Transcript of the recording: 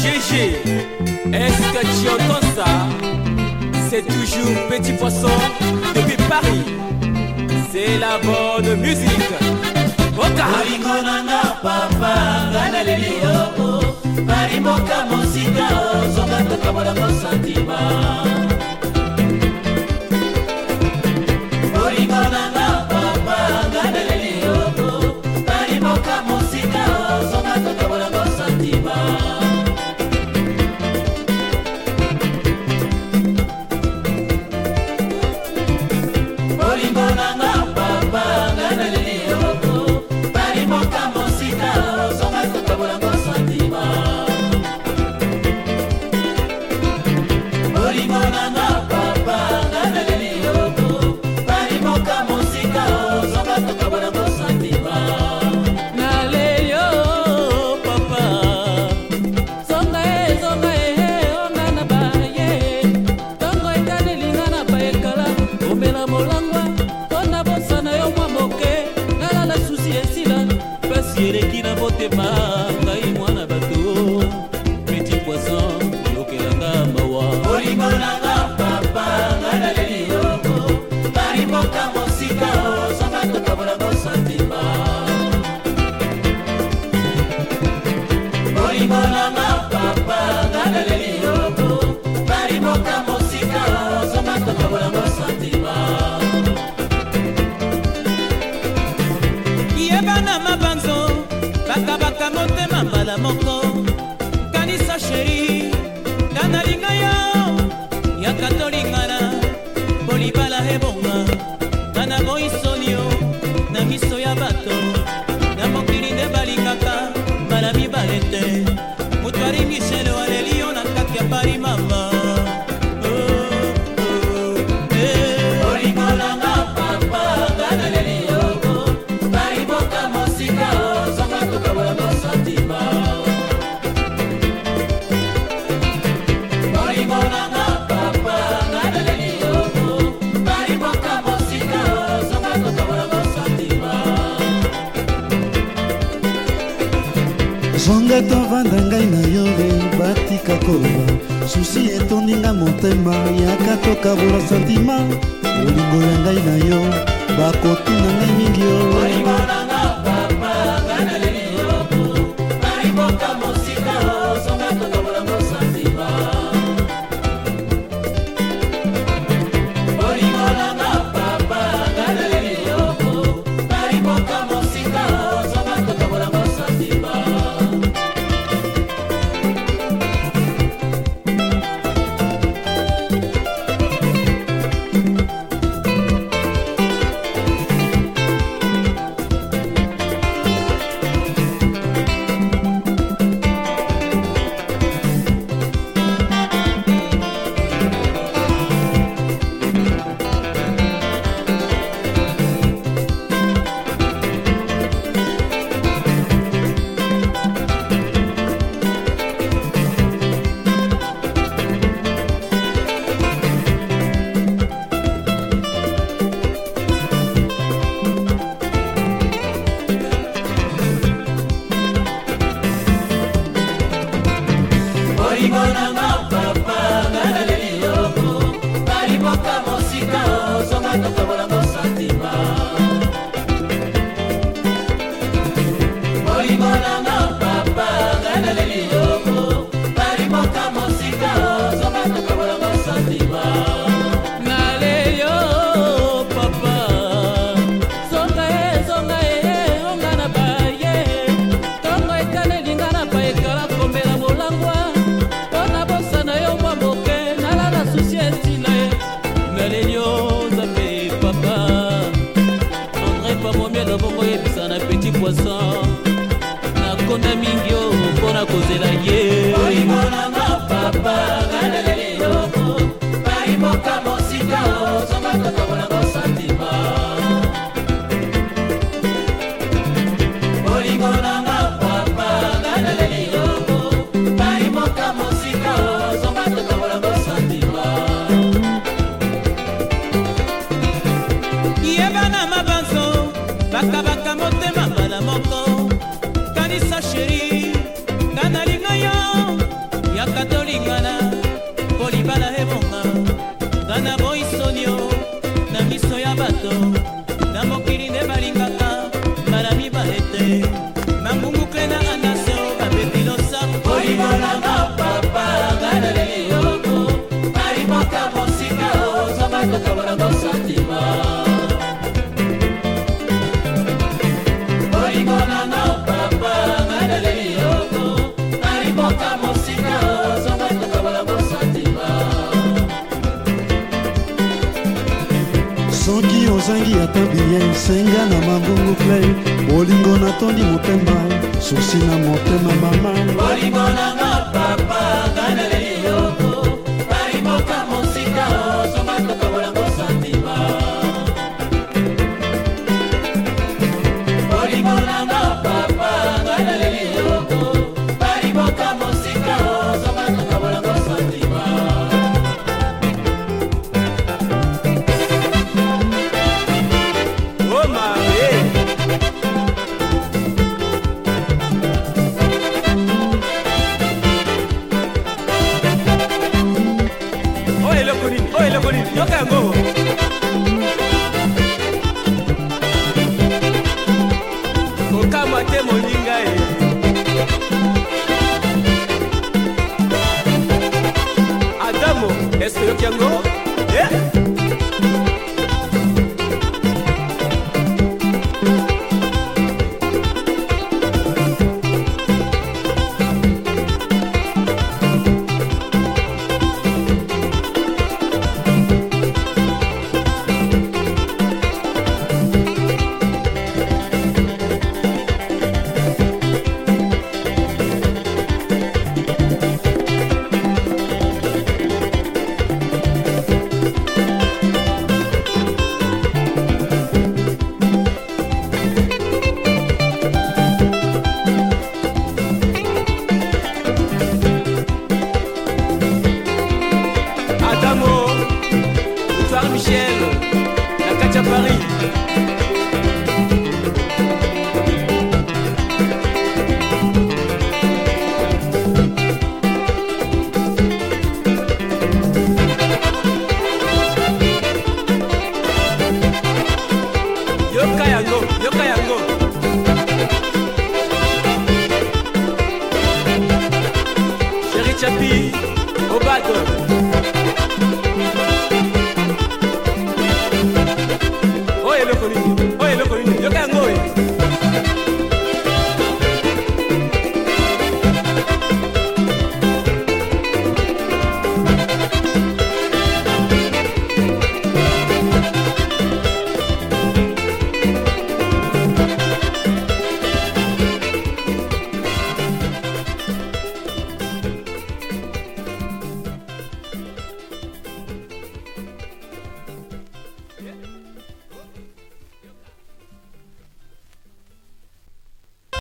GG, est-ce que tu entends ça C'est toujours Petit Poisson depuis Paris. C'est la bonne musique. kovanda ngai na yo e batika koloba susi etondinga motema yaka tokabola santima bolingo ya ngai na yo bakotuna ngai mingi o bakonda mingi o mpo na kozela ye olimona mapapa ezangi ata biye senga na mambungu play bolingo natondi motema susi na motema mama eloko nini oyo oh, eloko nini yoka yango kokama te moninga e adamo eske yoki yango yango yoka yango chéri chapi obadre